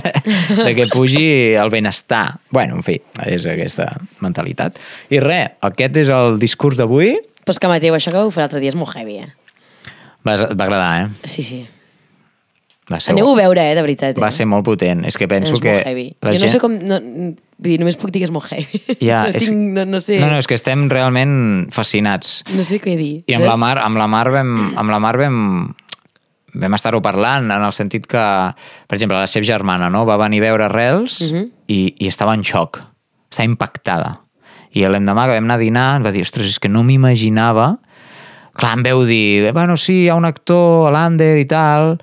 [laughs] de que pugi el benestar. Bueno, en fi, és aquesta mentalitat. I res, aquest és el discurs d'avui. Sí. Però és que, Mateu, això que vau fer l'altre dia és molt heavy, eh? Va, va agradar, eh? Sí, sí. Va ser, Aneu a veure, eh, de veritat. Eh? va ser molt potent. És que penso és que... heavy. la jo no gent- sé com... No, vull dir, només puc dir que és molt heavy. Ja, no, és- tinc, no, no sé. No, no, és que estem realment fascinats. no sé què dir. I amb la saps? Mar, amb la Mar vam, amb la Mar vam, vam estar-ho parlant en el sentit que, per exemple, la seva germana no? va venir a veure Arrels Mhm. i, i estava en xoc, estava impactada. I l'endemà que vam anar a dinar ens va dir, ostres, és que no m'imaginava clar, em veu dir, eh, bueno, sí, hi ha un actor, l'Ander i tal,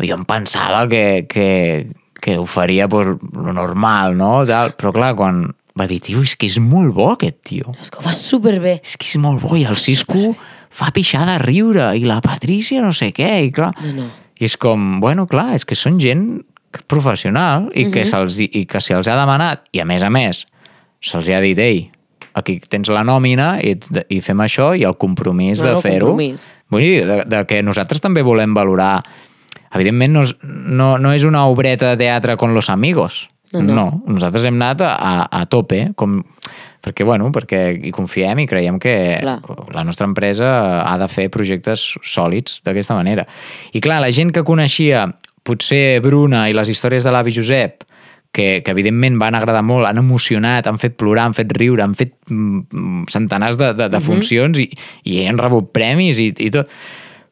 jo em pensava que, que, que ho faria pues, lo normal, no? Tal. Però clar, quan va dir, tio, és que és molt bo aquest tio. És que ho fa superbé. És que és molt bo, i el Cisco fa pixar de riure, i la Patrícia no sé què, i clar... No, no. I és com, bueno, clar, és que són gent professional i, que, se'ls, i que se'ls ha demanat, i a més a més, se'ls ha dit, ei, aquí tens la nòmina i, de- i fem això i el compromís No, de fer-ho. Vull dir, de, de que nosaltres també volem valorar... Evidentment, no és, no, no és una obreta de teatre con los amigos. No, No, no. no. Nosaltres hem anat a, a, tope, com, perquè, bueno, perquè hi confiem i creiem que Clar. la nostra empresa ha de fer projectes sòlids d'aquesta manera. I clar, la gent que coneixia potser Bruna i les històries de l'avi Josep, que, que evidentment van agradar molt, han emocionat, han fet plorar, han fet riure, han fet mm, centenars de, de, de funcions i, i han rebut premis i, i tot.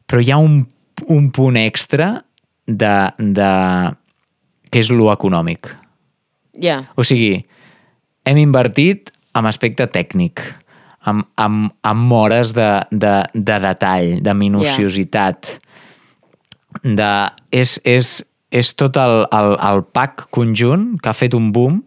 Però hi ha un, un punt extra de, de que és lo econòmic. Ja. O sigui, hem invertit en aspecte tècnic, amb, amb, amb hores de, de, de detall, de minuciositat. De, és, és, és tot el, el, el pack conjunt que ha fet un boom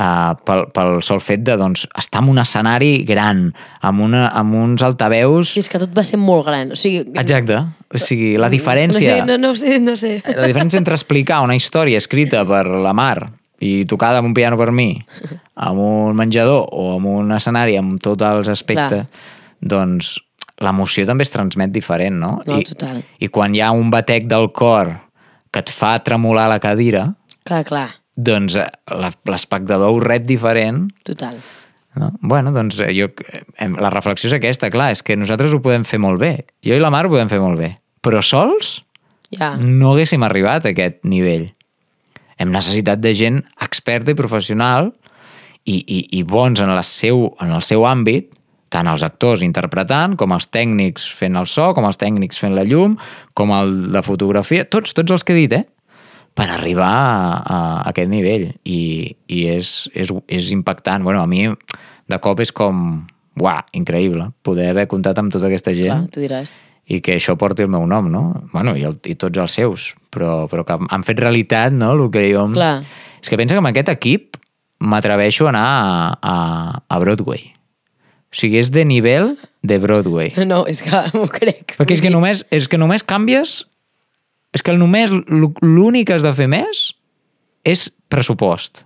uh, pel, pel sol fet de doncs, estar en un escenari gran, amb, una, amb uns altaveus... I és que tot va ser molt gran. O sigui, Exacte. O sigui, la diferència... No sé, no, no sé, no sé. La diferència entre explicar una història escrita per la Mar i tocada amb un piano per mi, amb un menjador o amb un escenari amb tots els aspectes, doncs l'emoció també es transmet diferent, no? No, I, total. I quan hi ha un batec del cor que et fa tremolar la cadira, Clar, clar. Doncs eh, l'espectador ho rep diferent Total. no? Bueno, doncs eh, jo, eh, la reflexió és aquesta, clar, és que nosaltres ho podem fer molt bé. Jo i la Mar ho podem fer molt bé. Però sols Ja. no haguéssim arribat a aquest nivell. Hem necessitat de gent experta i professional i, i, i bons en, la seu, en el seu àmbit, tant els actors interpretant, com els tècnics fent el so, com els tècnics fent la llum, com el de fotografia, tots, tots els que he dit, eh? Per arribar a, a aquest nivell. I, i és, és, és impactant. Bueno, a mi, de cop, és com... Uah, increïble, poder haver comptat amb tota aquesta gent Clar, tu diràs. i que això porti el meu nom, no? Bueno, i, el, i tots els seus, però, però que han fet realitat, no?, el que jo... Clar. És que pensa que amb aquest equip m'atreveixo a anar a, a, a Broadway. O sigui, és de nivell de Broadway. No, és que [laughs] m'ho crec. Perquè és que només, és que només canvies... És que el només l'únic que has de fer més és pressupost.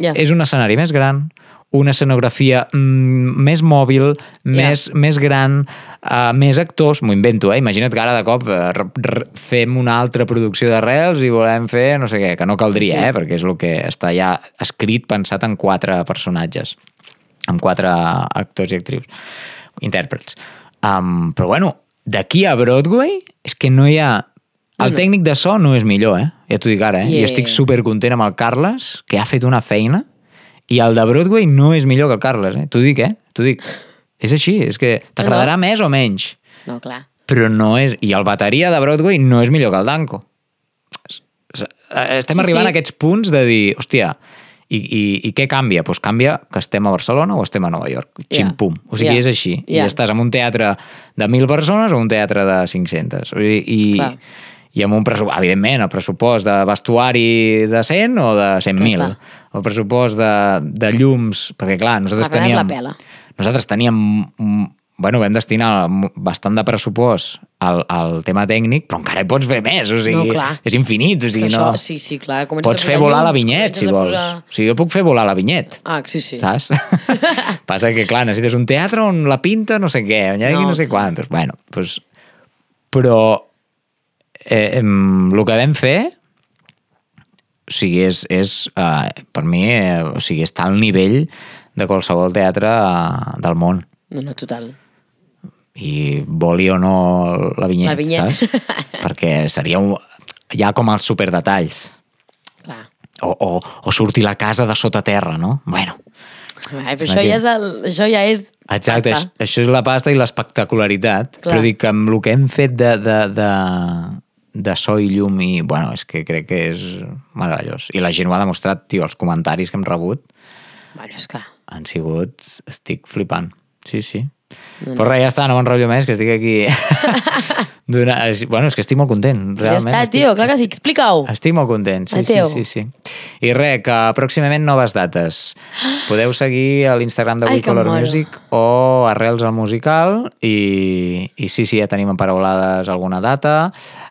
Ja. És un escenari més gran, una escenografia mm, més mòbil, més, més gran, uh, més actors, m'ho invento, eh? Imagina't que ara de cop uh, fem una altra producció d'arrels i volem fer no sé què, que no caldria, Sí. eh? perquè és el que està ja escrit, pensat en quatre personatges, amb quatre actors i actrius, intèrprets. Um, però bueno, d'aquí a Broadway és que no hi ha... El tècnic de so no és millor, eh? Ja t'ho dic ara, eh? Yeah. Jo estic supercontent amb el Carles, que ha fet una feina, i el de Broadway no és millor que el Carles, eh? T'ho dic, eh? T'ho dic. És així, és que t'agradarà No, més o menys, No, clar. però no és... I el bateria de Broadway no és millor que el s- Estem Sí, arribant sí. a aquests punts de dir, hòstia, i, i, i què canvia? Doncs pues canvia que estem a Barcelona o estem a Nova York. Xim-pum. O sigui, Ja. és així. Ja. I estàs en un teatre de 1.000 persones o un teatre de 500. O sigui, I, Clar. I amb un pressupost, evidentment, el pressupost de vestuari de 100 o de 100.000. Clar, El pressupost de, de llums, perquè clar, nosaltres Apenas teníem... la pela. Nosaltres teníem... Bueno, vam destinar bastant de pressupost al, al tema tècnic, però encara hi pots fer més, o sigui, No, clar. és infinit, o sigui, Que no... això, sí, sí, clar. Comences Pots fer volar la llums, vinyet, si vols. posar- O sigui, jo puc fer volar la vinyet, Ah, sí, sí. saps? [laughs] Passa que, clar, necessites un teatre on la pinta no sé què, on hi no, No, sé quantos. Bueno, doncs... Però eh, em, el que vam fer o sigui, és, és eh, per mi, eh, o sigui, està al nivell de qualsevol teatre eh, del món. No, no, total. I voli o no la vinyet, La vinyet. saps? [laughs] Perquè seria un... Ha com els superdetalls. Clar. O, o, o sortir la casa de sota terra, no? Bueno, Ai, però És això aquí. ja és, el, això ja és exacte, pasta. això, això és la pasta i l'espectacularitat. Però dic que amb el que hem fet de, de, de, de so i llum i, bueno, és que crec que és meravellós. I la gent ho ha demostrat, tio, els comentaris que hem rebut Bueno, és que... han sigut... Estic flipant. Sí, sí. Però res, ja està, no m'enrotllo més, que estic aquí... [laughs] Bueno, és que estic molt content, Ja realment. està, estic... tio, clar que sí, explica-ho. Estic molt content, sí, sí, Mateu. sí, sí. I res, que pròximament noves dates. Podeu seguir a l'Instagram de We Color. Music o Arrels al Musical i, i sí, sí, ja tenim emparaulades alguna data.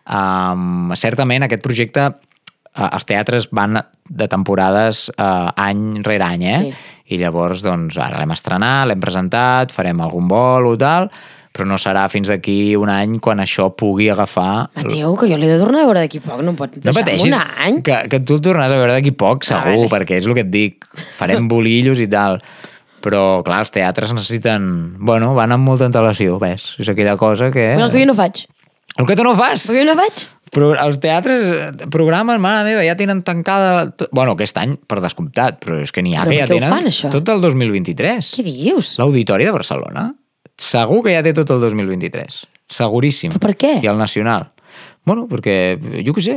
Um, certament aquest projecte eh, els teatres van de temporades uh, any rere any, eh? Sí. I llavors, doncs, ara l'hem estrenat, l'hem presentat, farem algun vol o tal, però no serà fins d'aquí un any quan això pugui agafar Mateu, que jo l'he de tornar a veure d'aquí poc, no em pot no deixar pateixis, un any. que, que tu el tornaràs a veure d'aquí poc, segur, vale. perquè és el que et dic. Farem [laughs] bolillos i tal. Però, clar, els teatres necessiten... Bueno, van amb molta antelació, ves? És aquella cosa que... Però el que jo no faig. El que tu no fas! El que jo no faig. Però els teatres eh, programen, mare meva, ja tenen tancada... Bueno, aquest any, per descomptat, però és que n'hi ha Però que ja què ho tenen fan, això? tot el 2023. Què dius? L'Auditori de Barcelona segur que ja té tot el 2023. Seguríssim. Però per què? I el Nacional. Bueno, perquè, jo què sé,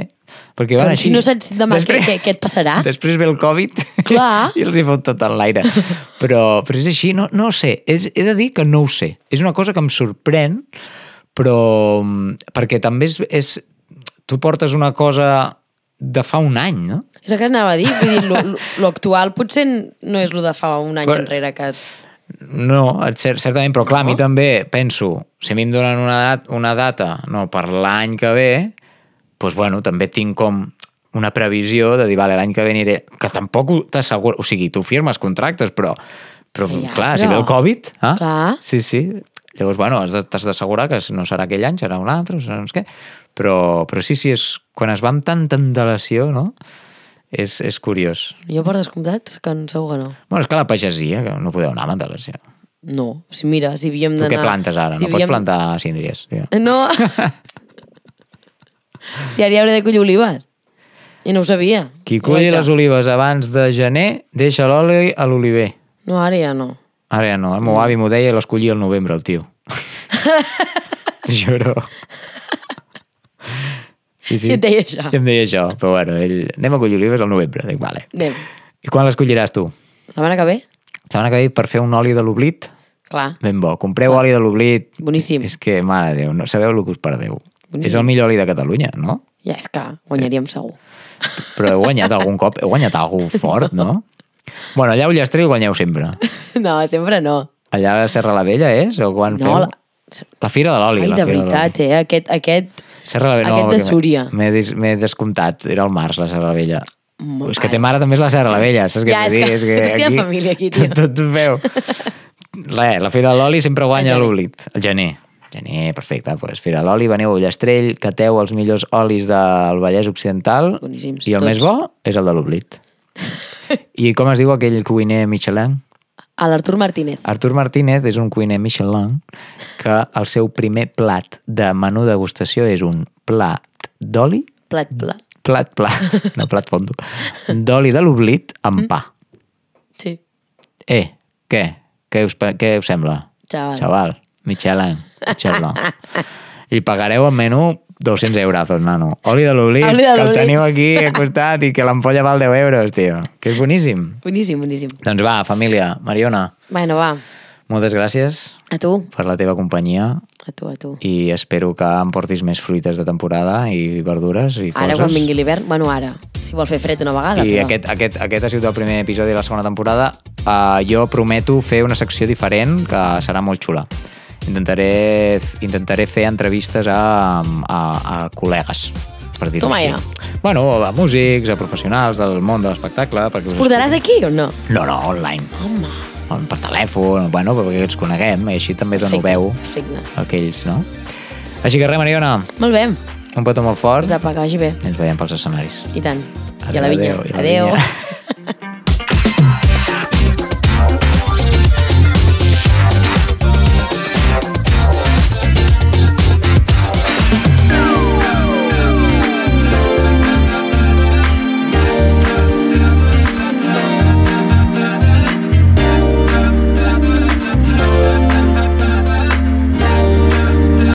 perquè van Però així. si no saps demà què- què- què et passarà. [laughs] Després ve el Covid Clar. [laughs] i els hi fot tot en l'aire. Però, però és així, no, no ho sé. És, he de dir que no ho sé. És una cosa que em sorprèn, però mm, perquè també és, és... Tu portes una cosa de fa un any, no? És el que anava a dir, vull dir, lo, lo, lo actual potser no és lo de fa un any Clar. enrere que... No, cer- certament, però clar, a mi també penso, si a mi em donen una, dat una data no, per l'any que ve, doncs bueno, també tinc com una previsió de dir, vale, l'any que ve aniré, que tampoc t'asseguro, o sigui, tu firmes contractes, però, però Ja, clar, si però- ve el Covid, ah? Clar. sí, sí, llavors, bueno, t'has d'assegurar que no serà aquell any, serà un altre, serà no sé què, però, però sí, sí, és, quan es va amb tanta antelació, no?, és, és curiós. Jo per descomptat, que en segur que no. Bueno, és que la pagesia, que no podeu anar amb antelació. No, si mira, si havíem Tu d'anar... què plantes ara? Si no pots havíem- plantar síndries. Tio. [laughs] No. [laughs] si ara hi hauré de collir olives. I no ho sabia. Qui colli les olives abans de gener, deixa l'oli a l'oliver. No, ara ja no. Ara ja no, el meu avi m'ho deia i les collia al novembre, el tio. [laughs] Juro. Sí, sí. I et deia això. I em deia això, però bueno, ell... anem a collir olives al novembre. Dic, vale. Anem. I quan les colliràs tu? La setmana que ve? La setmana que ve per fer un oli de l'oblit, Clar. ben bo. Compreu oli de l'oblit. Boníssim. És que, mare de Déu, no sabeu el que us perdeu. Boníssim. És el millor oli de Catalunya, no? Ja és que guanyaríem segur. Però heu guanyat algun cop, heu guanyat algú fort, no? Bueno, allà a Ullastrell guanyeu sempre. [laughs] No, sempre no. Allà a Serra la Vella és? O quan No, feu? la- La Fira de l'Oli. Ai, la de veritat, eh? Aquest, aquest... Serra la Vella, Aquest de perquè Súria. M'he des, m'he descomptat, era el març, la Serra la Vella. Mo- és que té mare també és la Serra la Vella, saps què Ja, vull és dir? que És que tot hi ha família aquí, tio. Tot, tot veu. Res, la Fira de l'Oli sempre guanya l'oblit. El gener. Gener, perfecte. Pues, Fira de l'Oli, veniu a Ullastrell, cateu els millors olis del Vallès Occidental Boníssims, i el tots. més bo és el de l'oblit. [laughs] I com es diu aquell cuiner Michelin? A l'Artur Martínez. Artur Martínez és un cuiner Michelin que el seu primer plat de menú degustació és un plat d'oli, Plat, plat. plat, plat, no plat fondo, d'oli de l'oblit amb pa. Sí. Eh, què? Què us, què us sembla? Xaval. Xaval, Michelin, Michelin. I pagareu el menú 200 euros, nano. Oli de l'oblit, que el teniu aquí al costat i que l'ampolla val 10 euros, tio. Que és boníssim. Boníssim, boníssim. Doncs va, família, Mariona, Bueno, va. moltes gràcies A tu. per la teva companyia A tu, a tu. i espero que em portis més fruites de temporada i verdures i Ara, coses. quan vingui l'hivern, bueno, ara, si vol fer fred una vegada, I però... aquest, aquest, aquest ha sigut el primer episodi de la segona temporada. Uh, jo prometo fer una secció diferent que serà molt xula. Intentaré, intentaré fer entrevistes a, a, a col·legues, per dir-ho així. ja. Bueno, a músics, a professionals del món de l'espectacle. perquè us Portaràs aquí o no? No, no, online. Home, Per telèfon, bueno, perquè ens coneguem i així també dono veu perfecte. aquells, no? Així que res, Mariona, molt bé. un petó molt fort Pues apa, que vagi bé. i ens veiem pels escenaris. I tant. I a la vinya. Adéu. [laughs]